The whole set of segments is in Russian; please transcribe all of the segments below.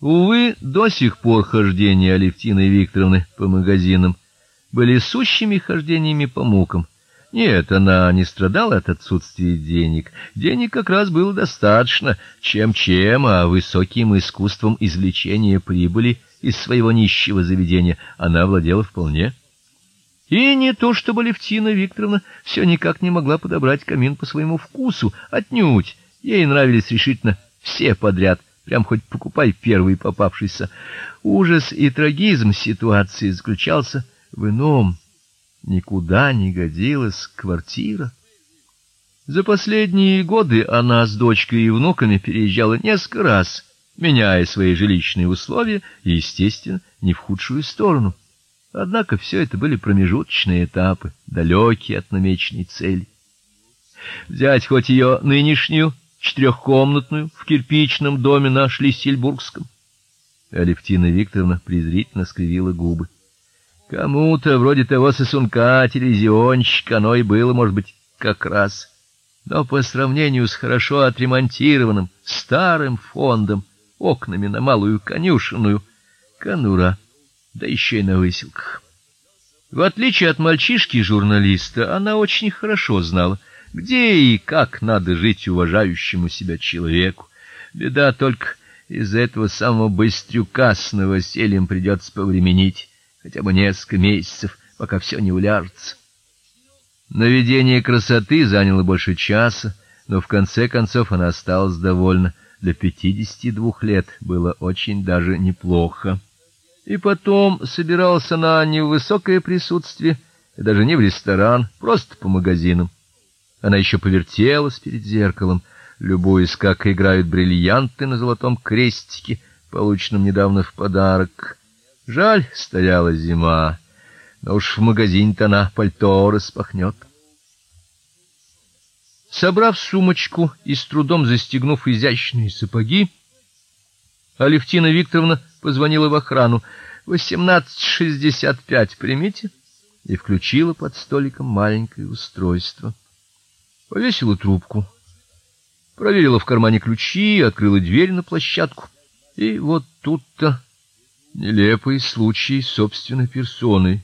Увы, до сих пор хождения Алевтины Викторовны по магазинам были сущими хождениями по мукам. Нет, она не страдала от отсутствия денег. Денег как раз было достаточно, чем-чем, а высоким искусством извлечения прибыли из своего нищего заведения она владела вполне. И не то, чтобы Левтина Викторовна все никак не могла подобрать камин по своему вкусу, отнюдь. Ей нравились решительно все подряд, прям хоть покупай первый попавшийся. Ужас и трагизм ситуации заключался в ином. Никуда не годилась квартира. За последние годы она с дочкой и внуками переезжала несколько раз, меняя свои жилищные условия и, естественно, не в худшую сторону. Однако все это были промежуточные этапы, далекие от намеченной цели. Взять хоть ее нынешнюю четырехкомнатную в кирпичном доме на Шлиссельбургском. Алевтина Викторовна презрительно скривила губы. Кому-то вроде того сосунка, телевизионщика, оно и было, может быть, как раз. Но по сравнению с хорошо отремонтированным старым фондом, окнами на малую конюшенную, конура да еще и на выселках. В отличие от мальчишки-журналиста, она очень хорошо знала, где и как надо жить уважающему себя человеку. Беда только из-за этого самого быстрюка с новосельем придется повременить хотя бы несколько месяцев, пока все не уляжется. Наведение красоты заняло больше часа, но в конце концов она осталась довольна. Для пятидесяти двух лет было очень даже неплохо. И потом собиралась она не в высокое присутствие, даже не в ресторан, просто по магазинам. Она еще повертелась перед зеркалом, любуясь, как играют бриллианты на золотом крестике, полученном недавно в подарок. Жаль, стояла зима, но уж в магазин-то она пальто распахнет. Собрав сумочку и с трудом застегнув изящные сапоги, Алевтина Викторовна позвонила в охрану. «Восемнадцать шестьдесят пять, примите?» и включила под столиком маленькое устройство. Повесила трубку. Проверила в кармане ключи, открыла дверь на площадку. И вот тут-то нелепый случай собственной персоной.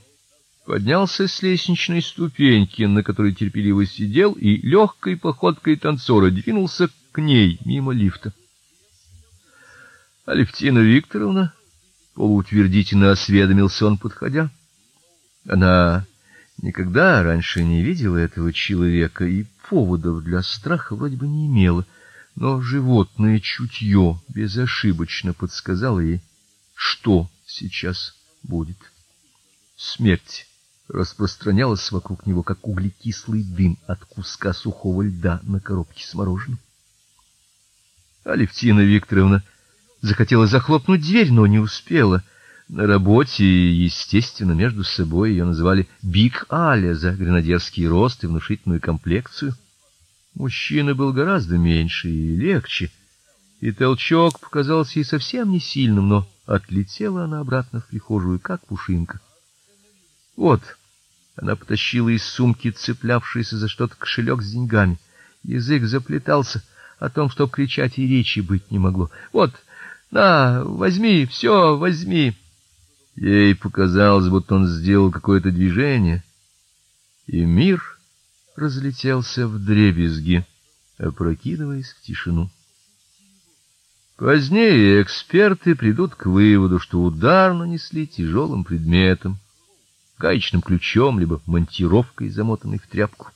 Поднялся с лестничной ступеньки, на которой терпеливо сидел, и легкой походкой танцора двинулся к ней мимо лифта. Алевтина Викторовна полуутвердительно осведомился он, подходя. Она никогда раньше не видела этого человека и поводов для страха вроде бы не имела, но животное чутье безошибочно подсказало ей, что сейчас будет. Смерть распространялась вокруг него, как углекислый дым от куска сухого льда на коробке с мороженым. Алевтина Викторовна захотела захлопнуть дверь, но не успела. На работе, естественно, между собой ее называли Биг Аля за гренадерский рост и внушительную комплекцию. Мужчина был гораздо меньше и легче, и толчок показался ей совсем не сильным, но отлетела она обратно в прихожую, как пушинка. Вот, она потащила из сумки цеплявшийся за что-то кошелек с деньгами. Язык заплетался, о том, что кричать и речи быть не могло. Вот, на, возьми, все, возьми. Ей показалось, будто он сделал какое-то движение, и мир разлетелся в дребезги, опрокидываясь в тишину. Позднее эксперты придут к выводу, что удар нанесли тяжелым предметом, гаечным ключом либо монтировкой, замотанной в тряпку.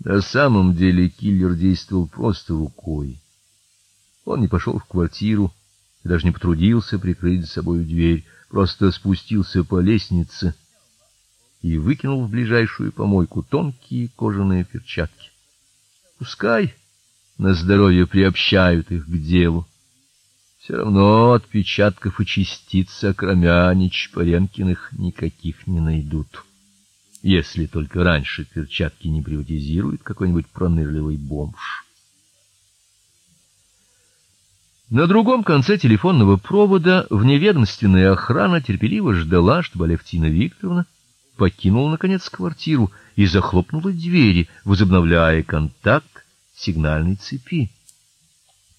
На самом деле киллер действовал просто рукой. Он не пошел в квартиру и даже не потрудился прикрыть за собой дверь, просто спустился по лестнице и выкинул в ближайшую помойку тонкие кожаные перчатки. Пускай на здоровье приобщают их к делу. Все равно отпечатков и частиц Акромянич Паренкиных никаких не найдут. Если только раньше перчатки не приватизирует какой-нибудь пронырливый бомж. На другом конце телефонного провода вневедомственная охрана терпеливо ждала, чтобы Алевтина Викторовна покинула наконец квартиру и захлопнула двери, возобновляя контакт сигнальной цепи.